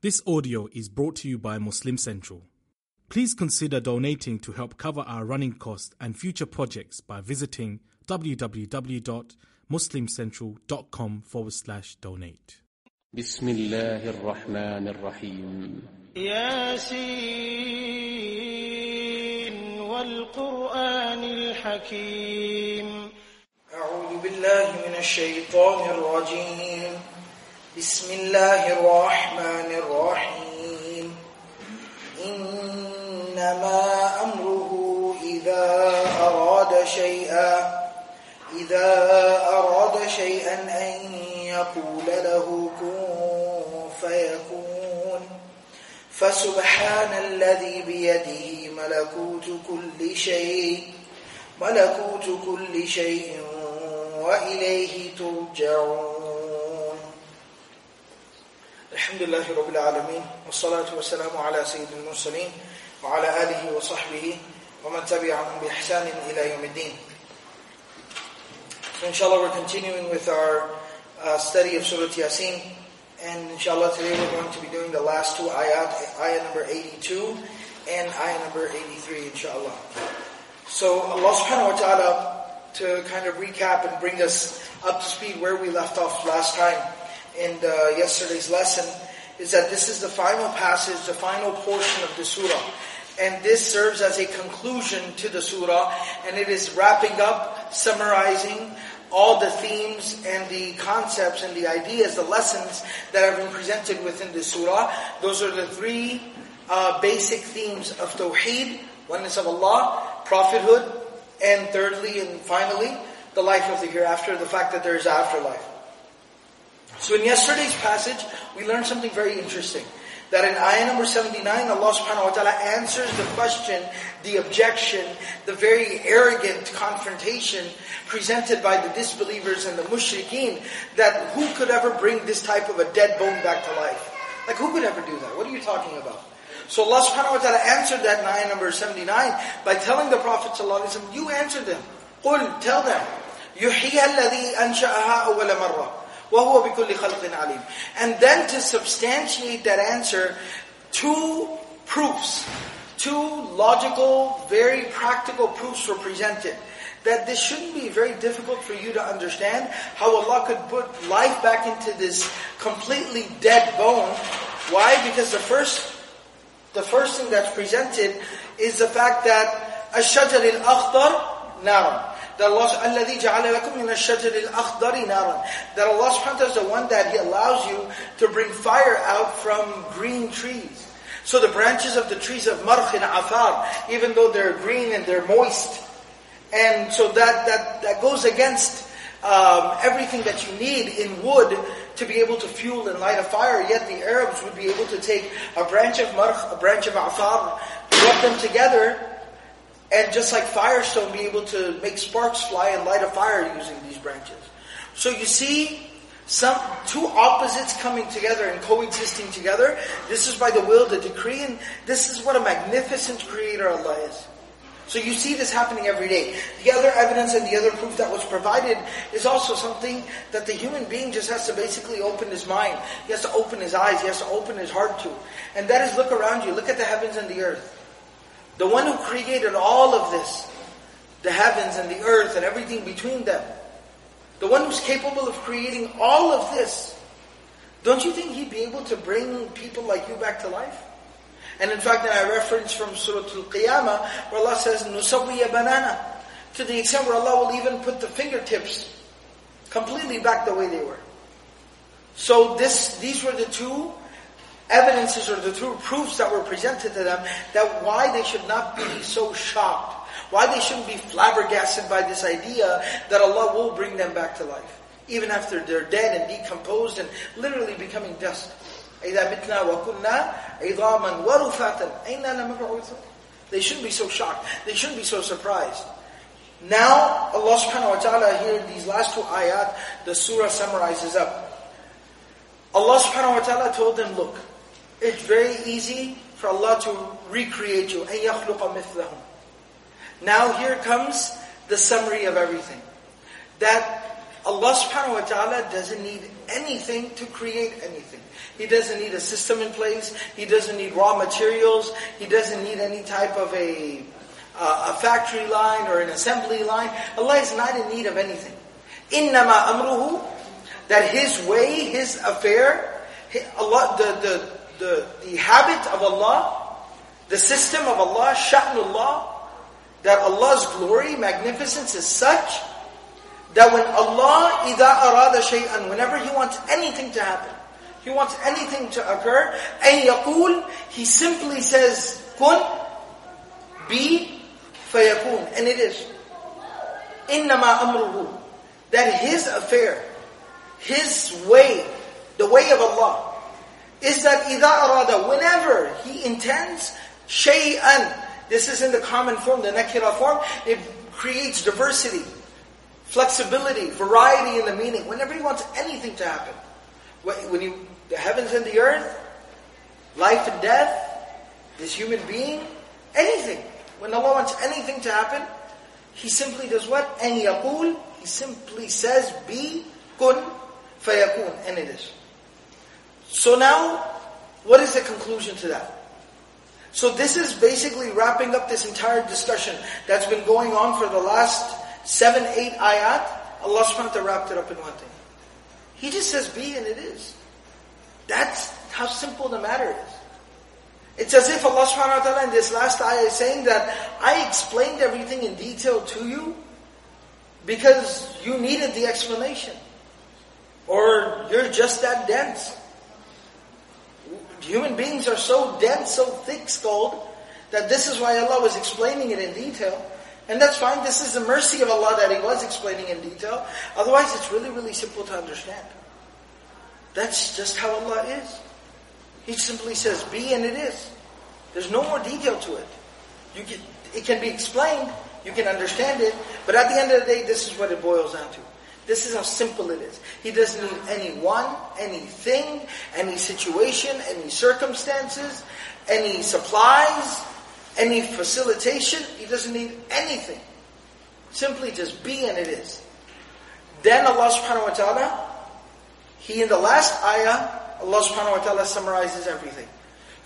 This audio is brought to you by Muslim Central. Please consider donating to help cover our running costs and future projects by visiting www.muslimcentral.com forward slash donate. بسم الله الرحمن الرحيم ياسين والقرآن الحكيم أعوذ بالله من الشيطان الرجيم بسم الله الرحمن الرحيم. إنما أمره إذا أراد شيئا إذا أراد شيئا أن يقول له كن فيكون. فسبحان الذي بيده ملكوت كل شيء ملكوت كل شيء وإليه ترجعون. الحمد لله رب العالمين والصلاة والسلام على سيد المرسلين وعلى آله وصحبه ومن تبعهم بإحسان إلى يوم الدين So inshallah we're continuing with our uh, study of Surah Yasin and inshallah today we're going to be doing the last two ayat, ayah number 82 and ayah number 83 inshallah. So Allah subhanahu wa ta'ala to kind of recap and bring us up to speed where we left off last time in uh, yesterday's lesson is that this is the final passage, the final portion of the surah. And this serves as a conclusion to the surah and it is wrapping up, summarizing all the themes and the concepts and the ideas, the lessons that have been presented within the surah. Those are the three uh, basic themes of Tawheed, oneness of Allah, prophethood, and thirdly and finally, the life of the hereafter, the fact that there is afterlife. So in yesterday's passage, we learned something very interesting. That in ayah number 79, Allah subhanahu wa ta'ala answers the question, the objection, the very arrogant confrontation presented by the disbelievers and the mushrikeen, that who could ever bring this type of a dead bone back to life? Like who could ever do that? What are you talking about? So Allah subhanahu wa ta'ala answered that in ayah number 79 by telling the Prophet sallallahu alaihi wasallam, you answer them. قُل, tell them, يُحْيِيَ الَّذِي أَنْشَأَهَا أَوَّلَ مَرَّةٍ وَهُوَ بِكُلِّ خَلْقٍ عَلِيمٍ And then to substantiate that answer, two proofs, two logical, very practical proofs were presented. That this shouldn't be very difficult for you to understand how Allah could put life back into this completely dead bone. Why? Because the first, the first thing that's presented is the fact that الشجر الأخضر نار that Allah الذي جعل لكم من الشجر الأخضر نارا that Allah subhanahu wa ta'ala is the one that He allows you to bring fire out from green trees. So the branches of the trees of marh and afar, even though they're green and they're moist, and so that that that goes against um, everything that you need in wood to be able to fuel and light a fire. Yet the Arabs would be able to take a branch of marh, a branch of afar, rub them together, and just like firestone, be able to make sparks fly and light a fire using these branches. So you see, some two opposites coming together and coexisting together. This is by the will, the decree, and this is what a magnificent creator Allah is. So you see this happening every day. The other evidence and the other proof that was provided is also something that the human being just has to basically open his mind. He has to open his eyes. He has to open his heart to. And that is look around you. Look at the heavens and the earth. The one who created all of this, the heavens and the earth and everything between them, the one who's capable of creating all of this, don't you think he'd be able to bring people like you back to life? And in fact, I reference from Surah Al-Qiyamah, where Allah says, نُسَوِّيَ banana, to the extent where Allah will even put the fingertips completely back the way they were. So this, these were the two evidences or the two proofs that were presented to them that why they should not be so shocked, why they shouldn't be flabbergasted by this idea that Allah will bring them back to life, even after they're dead and decomposed and literally becoming dust. They shouldn't be so shocked. They shouldn't be so surprised. Now, Allah subhanahu wa ta'ala here, these last two ayat, the surah summarizes up. Allah subhanahu wa ta'ala told them, look, it's very easy for Allah to recreate you. Now here comes the summary of everything. That Allah subhanahu wa ta'ala doesn't need anything to create anything. He doesn't need a system in place. He doesn't need raw materials. He doesn't need any type of a, uh, a factory line or an assembly line. Allah is not in need of anything. Innama amruhu, that His way, His affair, Allah, the, the, the, the habit of Allah, the system of Allah, sha'nullah, that Allah's glory, magnificence is such that when Allah إِذَا أَرَادَ شَيْئًا Whenever He wants anything to happen, He wants anything to occur, and يقول, He simply says, kun, be, فيكون, and it is. إِنَّمَا أَمْرُهُ That His affair, His way, the way of Allah, is that إِذَا أَرَادَ Whenever He intends, شَيْئًا This is in the common form, the nakira form, it creates diversity flexibility, variety in the meaning. Whenever He wants anything to happen, when you, the heavens and the earth, life and death, this human being, anything. When Allah wants anything to happen, He simply does what? And yaqul, He simply says, be, kun, fayakun, and it is. So now, what is the conclusion to that? So this is basically wrapping up this entire discussion that's been going on for the last seven, eight ayat, Allah subhanahu wa ta'ala wrapped it up in one thing. He just says be and it is. That's how simple the matter is. It's as if Allah subhanahu wa ta'ala in this last ayah is saying that I explained everything in detail to you because you needed the explanation. Or you're just that dense. Human beings are so dense, so thick-skulled, that this is why Allah was explaining it in detail. And that's fine. This is the mercy of Allah that He was explaining in detail. Otherwise, it's really, really simple to understand. That's just how Allah is. He simply says, be and it is. There's no more detail to it. You can, it can be explained, you can understand it, but at the end of the day, this is what it boils down to. This is how simple it is. He doesn't need anyone, anything, any situation, any circumstances, any supplies, any facilitation. He doesn't need anything. Simply just be and it is. Then Allah subhanahu wa ta'ala, He in the last ayah, Allah subhanahu wa ta'ala summarizes everything.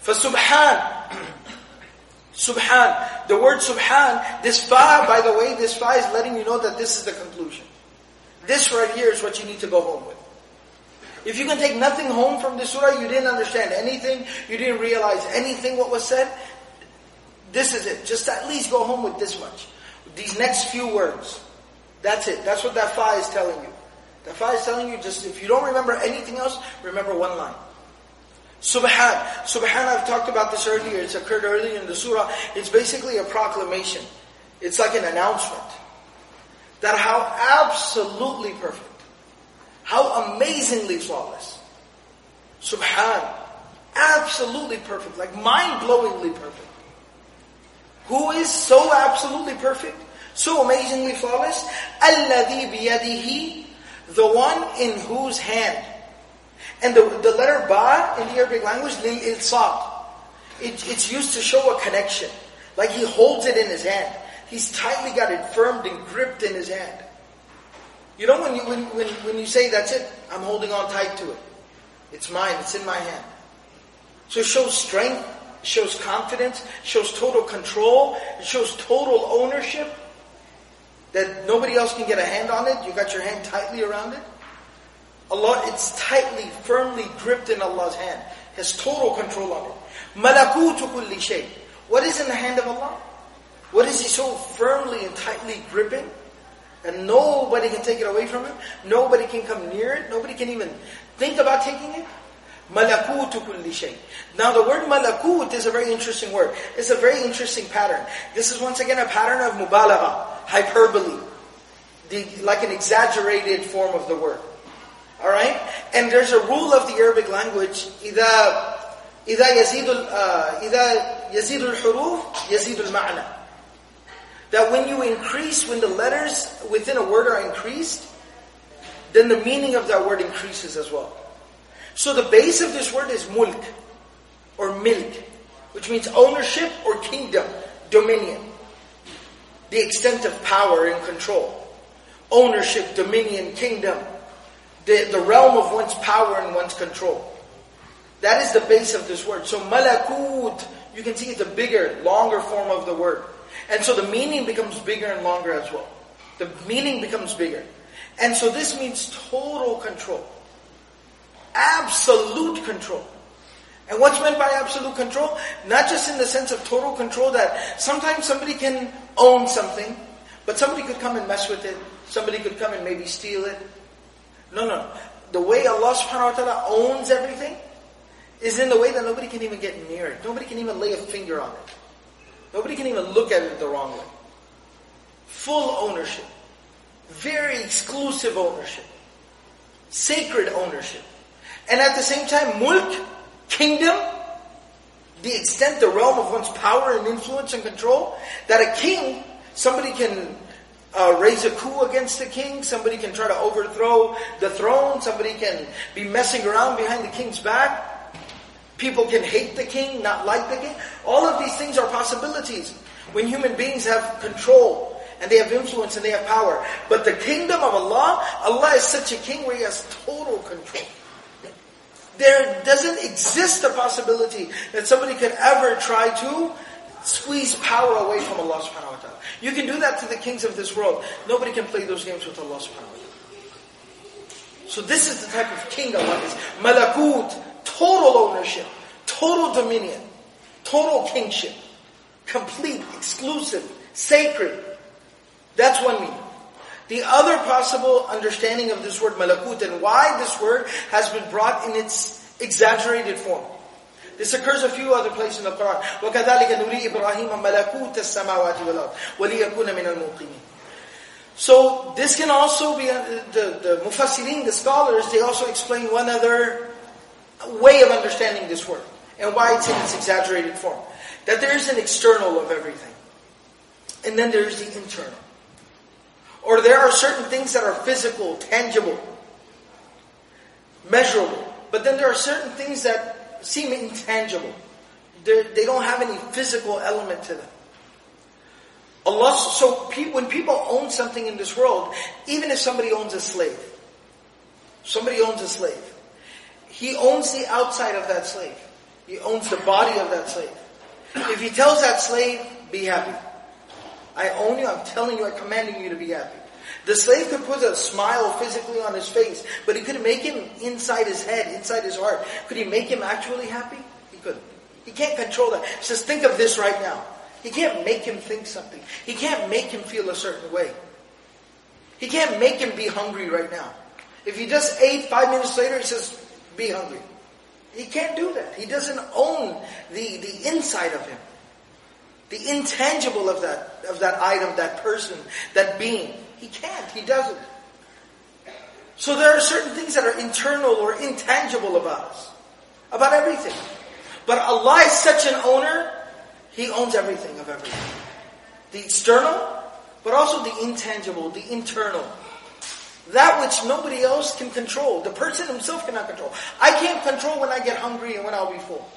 For subhan, subhan, the word subhan, this fa, by the way, this fa is letting you know that this is the conclusion. This right here is what you need to go home with. If you can take nothing home from this surah, you didn't understand anything, you didn't realize anything what was said, this is it. Just at least go home with this much. These next few words. That's it. That's what that fa is telling you. That fa is telling you just, if you don't remember anything else, remember one line. Subhan. Subhan, I've talked about this earlier. It's occurred earlier in the surah. It's basically a proclamation. It's like an announcement that how absolutely perfect, how amazingly flawless. Subhan, absolutely perfect, like mind-blowingly perfect. Who is so absolutely perfect, so amazingly flawless? Alladhi biyadihi, the one in whose hand. And the, the letter ba in the Arabic language, lil It, it's used to show a connection. Like he holds it in his hand. He's tightly got it firmed and gripped in his hand. You know when you, when, when, when you say, that's it, I'm holding on tight to it. It's mine, it's in my hand. So it shows strength, it shows confidence, it shows total control, it shows total ownership. That nobody else can get a hand on it. You got your hand tightly around it. Allah, it's tightly, firmly gripped in Allah's hand. Has total control on it. Malakutu kulli shay. What is in the hand of Allah? What is He so firmly and tightly gripping? And nobody can take it away from Him. Nobody can come near it. Nobody can even think about taking it. Malakutu kulli shay. Now the word malakut is a very interesting word. It's a very interesting pattern. This is once again a pattern of mubalagha, hyperbole. The, like an exaggerated form of the word. Alright? And there's a rule of the Arabic language, إذا إذا يزيد إذا يزيد الحروف يزيد المعنى. That when you increase, when the letters within a word are increased, then the meaning of that word increases as well. So the base of this word is mulk, or milk, which means ownership or kingdom, dominion. The extent of power and control. ownership, dominion, kingdom, the, the realm of one's power and one's control. That is the base of this word. So malakut, you can see it's a bigger, longer form of the word. And so the meaning becomes bigger and longer as well. The meaning becomes bigger. And so this means total control. Absolute control. And what's meant by absolute control? Not just in the sense of total control that sometimes somebody can own something, but somebody could come and mess with it. Somebody could come and maybe steal it. No, no. The way Allah subhanahu wa ta'ala owns everything is in the way that nobody can even get near it. Nobody can even lay a finger on it. Nobody can even look at it the wrong way. Full ownership. Very exclusive ownership. Sacred ownership. And at the same time, mulk, kingdom, the extent, the realm of one's power and influence and control, that a king, somebody can uh, raise a coup against the king, somebody can try to overthrow the throne, somebody can be messing around behind the king's back. People can hate the king, not like the king. All of these things are possibilities when human beings have control and they have influence and they have power. But the kingdom of Allah, Allah is such a king where He has total control. There doesn't exist a possibility that somebody could ever try to squeeze power away from Allah subhanahu wa ta'ala. You can do that to the kings of this world. Nobody can play those games with Allah subhanahu wa ta'ala. So this is the type of king Allah is. Malakut, total ownership, total dominion, total kingship, complete, exclusive, sacred. That's one meaning. The other possible understanding of this word malakut and why this word has been brought in its exaggerated form. This occurs a few other places in the Quran. وَكَذَلِكَ نُرِي إِبْرَاهِيمَ مَلَكُوتَ السَّمَاوَاتِ وَالْأَرْضِ وَلِيَكُونَ مِنَ الْمُوقِنِينَ So this can also be, uh, the, the mufassirin, the scholars, they also explain one other way of understanding this word and why it's in its exaggerated form. That there is an external of everything. And then there's the internal. Or there are certain things that are physical, tangible, measurable. But then there are certain things that seem intangible. They're, they do not have any physical element to them. Allah, so pe- when people own something in this world, even if somebody owns a slave, somebody owns a slave, he owns the outside of that slave. He owns the body of that slave. If he tells that slave, be happy. I own you, I'm telling you, I'm commanding you to be happy. The slave could put a smile physically on his face, but he could make him inside his head, inside his heart. Could he make him actually happy? He couldn't. He can't control that. He says, think of this right now. He can't make him think something. He can't make him feel a certain way. He can't make him be hungry right now. If he just ate five minutes later, he says, be hungry. He can't do that. He doesn't own the, the inside of him. The intangible of that, of that item, that person, that being. He can't. He doesn't. So there are certain things that are internal or intangible about us. About everything. But Allah is such an owner, He owns everything of everything. The external, but also the intangible, the internal. That which nobody else can control. The person himself cannot control. I can't control when I get hungry and when I'll be full.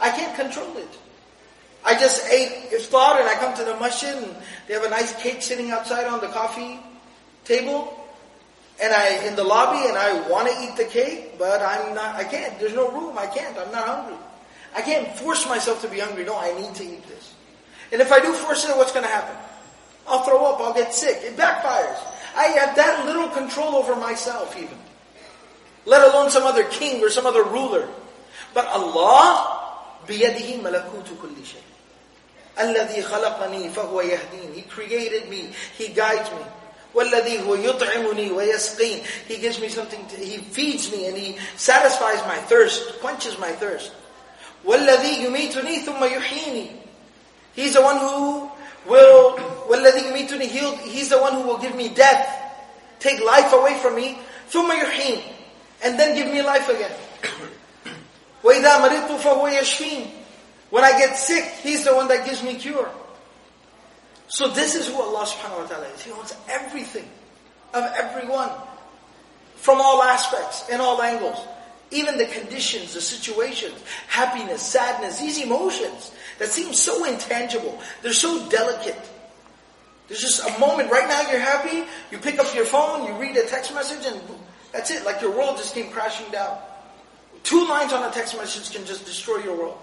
I can't control it. I just ate iftar and I come to the masjid and they have a nice cake sitting outside on the coffee table. And I, in the lobby and I want to eat the cake, but I'm not, I can't. There's no room. I can't. I'm not hungry. I can't force myself to be hungry. No, I need to eat this. And if I do force it, what's going to happen? I'll throw up. I'll get sick. It backfires. I have that little control over myself even. Let alone some other king or some other ruler. But Allah, بِيَدِهِ مَلَكُوتُ كُلِّ شَيْءٍ الذي خلقني فهو يهدين He created me. He guides me. والذي هو يطعمني ويسقين He gives me something, to, He feeds me and He satisfies my thirst, quenches my thirst. والذي يميتني ثم يحييني He's the one who will, والذي يميتني He'll, He's the one who will give me death, take life away from me, ثم يحييني And then give me life again. وإذا مرضت فهو يشفين when I get sick, He's the one that gives me cure. So this is who Allah subhanahu wa ta'ala is. He owns everything of everyone from all aspects and all angles. Even the conditions, the situations, happiness, sadness, these emotions that seem so intangible. They're so delicate. There's just a moment, right now you're happy, you pick up your phone, you read a text message, and that's it. Like your world just came crashing down. Two lines on a text message can just destroy your world.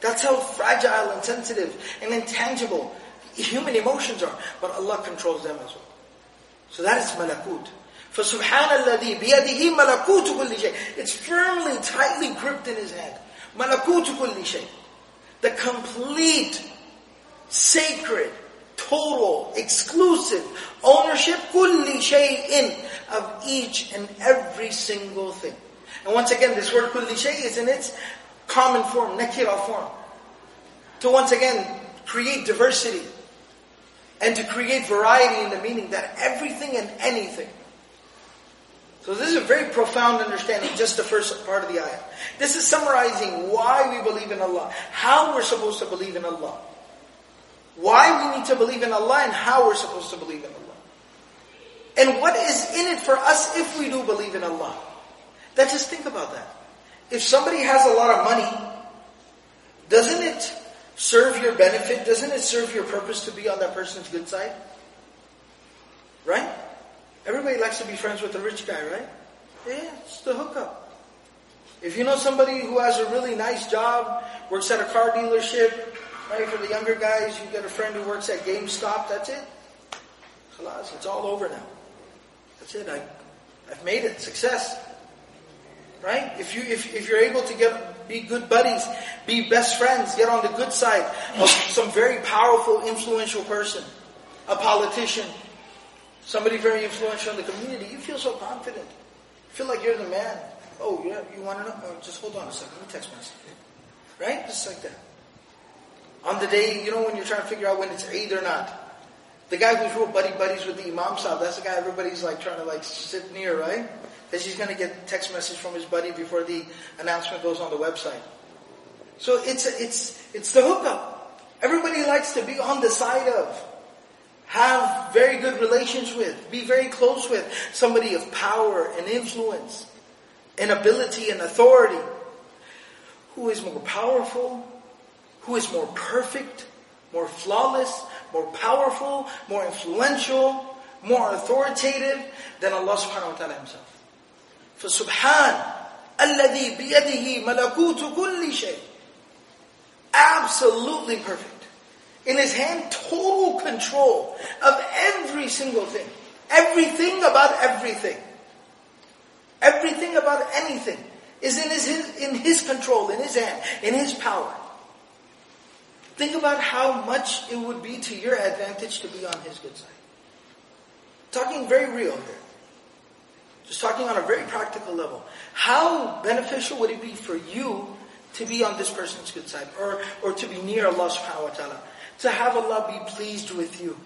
That's how fragile and sensitive and intangible human emotions are. But Allah controls them as well. So that is malakut. فَسُبْحَانَ الَّذِي بِيَدِهِ مَلَكُوتُ كُلِّ شَيْءٍ It's firmly, tightly gripped in His hand. مَلَكُوتُ كُلِّ شَيْءٍ the complete, sacred, total, exclusive ownership, kulli shay'in, of each and every single thing. And once again, this word kulli shay is in its common form, nakira form. To once again create diversity and to create variety in the meaning that everything and anything so this is a very profound understanding, just the first part of the ayah. This is summarizing why we believe in Allah, how we're supposed to believe in Allah, why we need to believe in Allah, and how we're supposed to believe in Allah. And what is in it for us if we do believe in Allah. That just think about that. If somebody has a lot of money, doesn't it serve your benefit? Doesn't it serve your purpose to be on that person's good side? Right? Everybody likes to be friends with a rich guy, right? Yeah, it's the hookup. If you know somebody who has a really nice job, works at a car dealership, right? For the younger guys, you get a friend who works at GameStop, that's it. Khalas, it's all over now. That's it. I, I've made it. Success. Right? If you if, if you're able to get be good buddies, be best friends, get on the good side of some very powerful, influential person, a politician, somebody very influential in the community, you feel so confident. You feel like you're the man. Oh, yeah, you want to know? Oh, just hold on a second. Let me text message. Right? Just like that. On the day, you know, when you're trying to figure out when it's Eid or not. The guy who's real buddy buddies with the Imam Sahib, that's the guy everybody's like trying to like sit near, right? Because he's going to get text message from his buddy before the announcement goes on the website. So it's, it's, it's the hookup. Everybody likes to be on the side of have very good relations with, be very close with somebody of power and influence and ability and authority. Who is more powerful? Who is more perfect? More flawless? More powerful? More influential? More authoritative than Allah subhanahu wa ta'ala himself. فسبحان الذي بيده ملكوت كل شيء absolutely perfect in his hand total control of every single thing. Everything about everything. Everything about anything is in his, in his control, in his hand, in his power. Think about how much it would be to your advantage to be on his good side. Talking very real here. Just talking on a very practical level. How beneficial would it be for you to be on this person's good side or, or to be near Allah subhanahu wa ta'ala? To have Allah be pleased with you.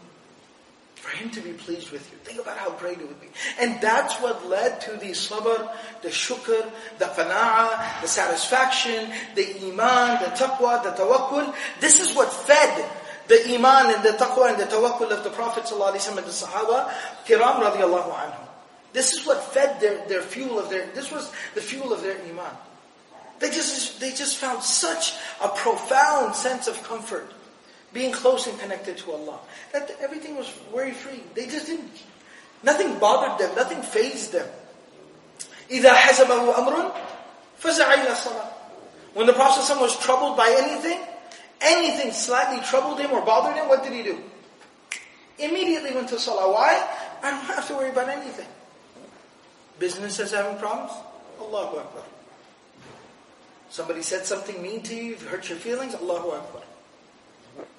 For Him to be pleased with you. Think about how great it would be. And that's what led to the sabr, the shukr, the qana'ah, the satisfaction, the iman, the taqwa, the tawakkul. This is what fed the iman and the taqwa and the tawakkul of the Prophet ﷺ and the Sahaba, kiram radiallahu anhum. This is what fed their, their fuel of their, this was the fuel of their iman. They just, they just found such a profound sense of comfort being close and connected to Allah. That everything was worry free. They just didn't, nothing bothered them, nothing fazed them. إِذَا حَزَبَهُ أَمْرٌ فَزَعَ إِلَى الصَّلَاةِ When the Prophet was troubled by anything, anything slightly troubled him or bothered him, what did he do? Immediately went to Salah. Why? I don't have to worry about anything. Business is having problems? Allahu Akbar. Somebody said something mean to you, hurt your feelings? Allahu Akbar.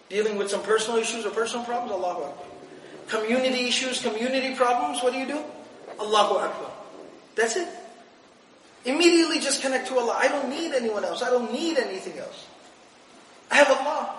Dealing with some personal issues or personal problems? Allahu Akbar. Community issues, community problems, what do you do? Allahu Akbar. That's it. Immediately just connect to Allah. I don't need anyone else. I don't need anything else. I have Allah.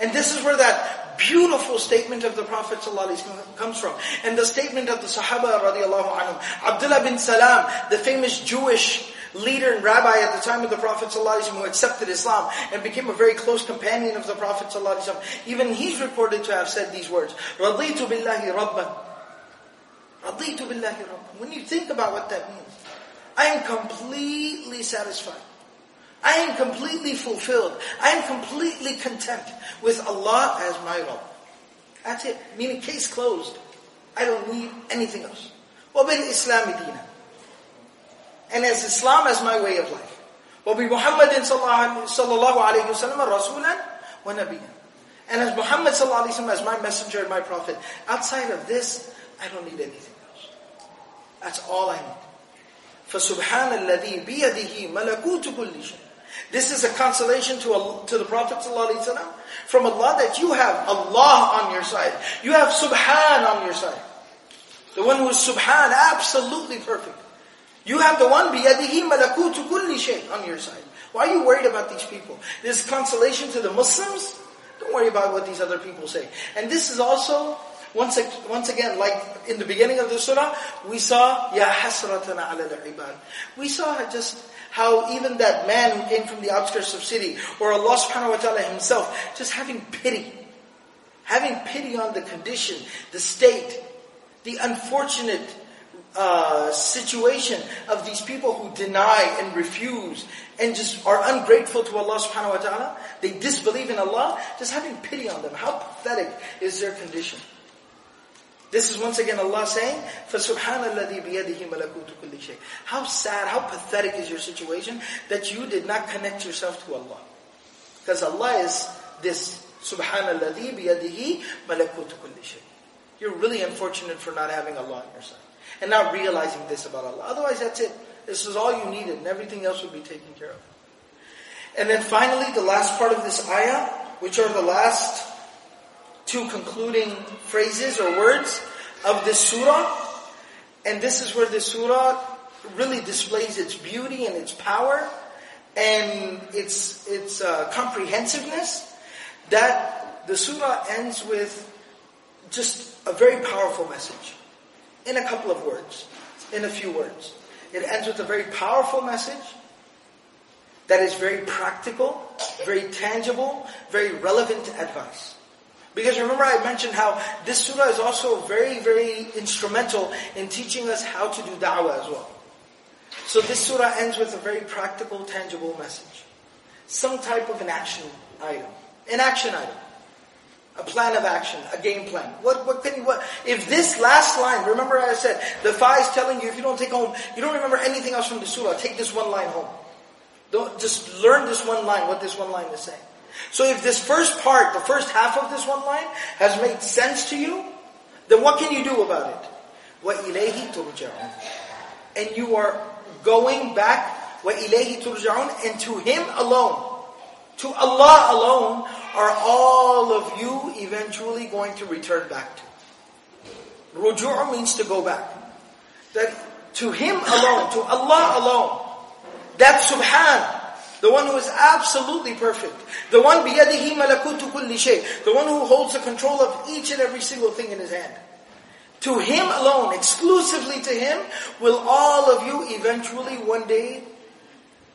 And this is where that beautiful statement of the Prophet ﷺ comes from. And the statement of the Sahaba radiallahu anhum. Abdullah bin Salam, the famous Jewish leader and rabbi at the time of the Prophet ﷺ who accepted Islam and became a very close companion of the Prophet ﷺ. Even he's recorded to have said these words, رَضِيتُ بِاللَّهِ رَبًّا رَضِيتُ بِاللَّهِ رَبًّا When you think about what that means, I am completely satisfied. I am completely fulfilled. I am completely content with Allah as my Rabb. That's it. Meaning case closed. I don't need anything else. وَبِالْإِسْلَامِ دِينًا And as Islam as my way of life. وَبِمُحَمَّدٍ صَلَّى اللَّهُ عَلَيْهِ وسلم رَسُولًا وَنَبِيًّا And as Muhammad صلى الله عليه وسلم as my messenger and my prophet. Outside of this, I don't need anything else. That's all I need. فَسُبْحَانَ الَّذِي بِيَدِهِ مَلَكُوتُ كُلِّ شَيْءٍ This is a consolation to, Allah, to the Prophet ﷺ from Allah that you have Allah on your side. You have Subhan on your side. The one who is Subhan, absolutely perfect. You have the one, بِيَدِهِ مَلَكُوتُ كُلِّ شَيْءٍ on your side. Why are you worried about these people? This consolation to the Muslims? Don't worry about what these other people say. And this is also, once, once again, like in the beginning of the surah, we saw, يَا حَسْرَةً عَلَى الْعِبَادِ We saw just how even that man who came from the outskirts of city, or Allah subhanahu wa ta'ala himself, just having pity. Having pity on the condition, the state, the unfortunate uh, situation of these people who deny and refuse and just are ungrateful to Allah subhanahu wa ta'ala. They disbelieve in Allah, just having pity on them. How pathetic is their condition? This is once again Allah saying, فَسُبْحَانَ الَّذِي بِيَدِهِ مَلَكُوتُ كُلِّ شَيْءٍ How sad, how pathetic is your situation that you did not connect yourself to Allah. Because Allah is this, سُبْحَانَ الَّذِي بِيَدِهِ مَلَكُوتُ كُلِّ شَيْءٍ You're really unfortunate for not having Allah on your side and not realizing this about Allah. Otherwise, that's it. This is all you needed, and everything else would be taken care of. And then finally, the last part of this ayah, which are the last two concluding phrases or words of this surah. And this is where this surah really displays its beauty and its power and its its uh, comprehensiveness. That the surah ends with just a very powerful message in a couple of words, in a few words. It ends with a very powerful message that is very practical, very tangible, very relevant advice. Because remember I mentioned how this surah is also very, very instrumental in teaching us how to do da'wah as well. So this surah ends with a very practical, tangible message. Some type of an action item. An action item A plan of action, a game plan. What, what can you, what, if this last line, remember I said, the Fa is telling you if you don't take home, you don't remember anything else from the surah, take this one line home. Don't, just learn this one line, what this one line is saying. So if this first part, the first half of this one line, has made sense to you, then what can you do about it? وَإِلَيْهِ تُرْجَعُونَ And you are going back, وَإِلَيْهِ تُرْجَعُونَ And to Him alone, to Allah alone, are all of you eventually going to return back to? Ruju' means to go back. That to Him alone, to Allah alone, that Subhan, the one who is absolutely perfect, the one biyadihi malakutu kulli shay, the one who holds the control of each and every single thing in His hand. To Him alone, exclusively to Him, will all of you eventually one day,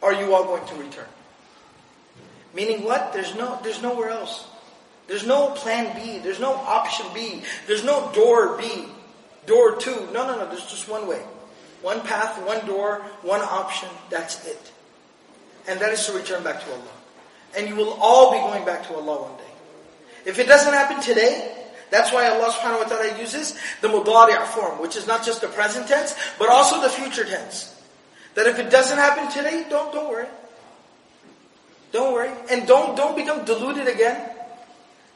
are you all going to return? Meaning what? There's no, there's nowhere else. There's no plan B. There's no option B. There's no door B. Door two. No, no, no. There's just one way. One path, one door, one option. That's it. And that is to return back to Allah. And you will all be going back to Allah one day. If it doesn't happen today, that's why Allah subhanahu wa ta'ala uses the mudari' form, which is not just the present tense, but also the future tense. That if it doesn't happen today, don't, don't worry. Don't worry. And don't, don't become deluded again.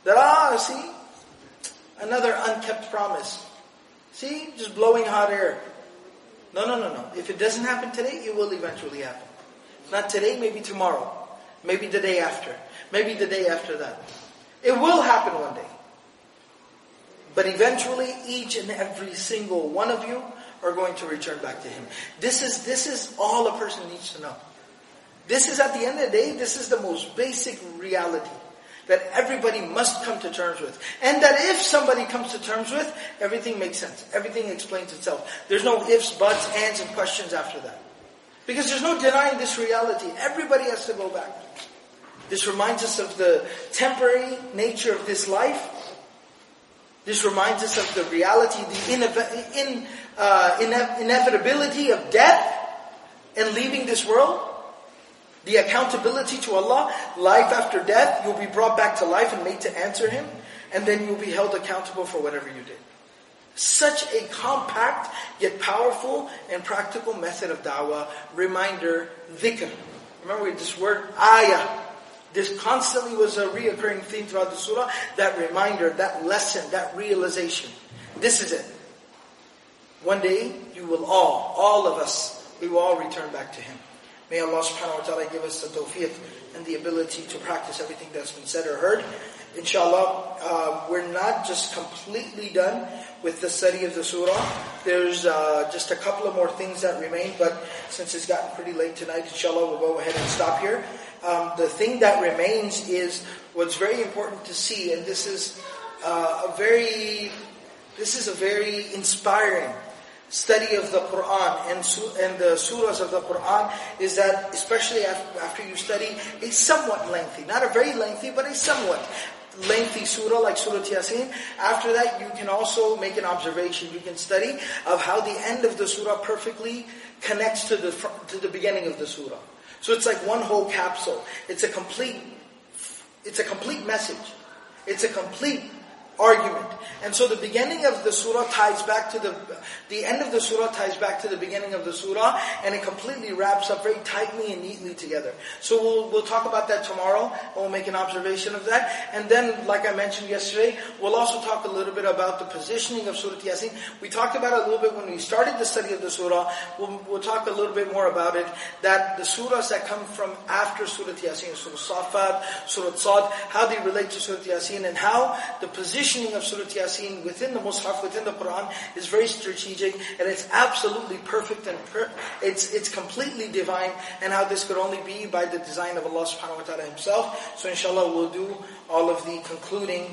That, ah, see, another unkept promise. See, just blowing hot air. No, no, no, no. If it doesn't happen today, it will eventually happen. Not today, maybe tomorrow. Maybe the day after. Maybe the day after that. It will happen one day. But eventually, each and every single one of you are going to return back to Him. This is, this is all a person needs to know. This is at the end of the day, this is the most basic reality that everybody must come to terms with. And that if somebody comes to terms with, everything makes sense. Everything explains itself. There's no ifs, buts, ands, and questions after that. Because there's no denying this reality. Everybody has to go back. This reminds us of the temporary nature of this life. This reminds us of the reality, the in, uh, inevitability of death and leaving this world. The accountability to Allah, life after death, you'll be brought back to life and made to answer Him. and then you'll be held accountable for whatever you did. Such a compact yet powerful and practical method of da'wah, reminder, dhikr. Remember this word, ayah. This constantly was a reoccurring theme throughout the surah. That reminder, that lesson, that realization. This is it. One day, you will all, all of us, we will all return back to Him. May Allah subhanahu wa ta'ala give us the tawfiq and the ability to practice everything that's been said or heard. Inshallah, uh, we're not just completely done with the study of the surah. There's uh, just a couple of more things that remain, but since it's gotten pretty late tonight, inshallah, we'll go ahead and stop here. Um, the thing that remains is what's very important to see, and this is uh, a very, this is a very inspiring study of the Quran and, and the surahs of the Quran is that, especially after you study a somewhat lengthy, not a very lengthy, but a somewhat lengthy surah like Surah Yasin. After that, you can also make an observation. You can study of how the end of the surah perfectly connects to the to the beginning of the surah. So it's like one whole capsule. It's a complete, it's a complete message. It's a complete argument. And so the beginning of the surah ties back to the, the end of the surah ties back to the beginning of the surah, and it completely wraps up very tightly and neatly together. So we'll, we'll talk about that tomorrow, and we'll make an observation of that. And then, like I mentioned yesterday, we'll also talk a little bit about the positioning of Surah Yasin. We talked about it a little bit when we started the study of the surah. We'll, we'll talk a little bit more about it, that the surahs that come from after Surah Yasin, Surah Safat, Surah Sad, how they relate to Surah Yasin, and how the position positioning of Surah Yasin within the Mus'haf, within the Quran, is very strategic and it's absolutely perfect and per- it's it's completely divine. And how this could only be by the design of Allah Subhanahu wa Taala Himself. So, inshallah, we'll do all of the concluding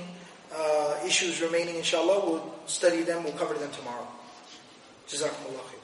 uh, issues remaining. Inshallah, we'll study them. We'll cover them tomorrow. Jazakumullah.